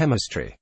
chemistry.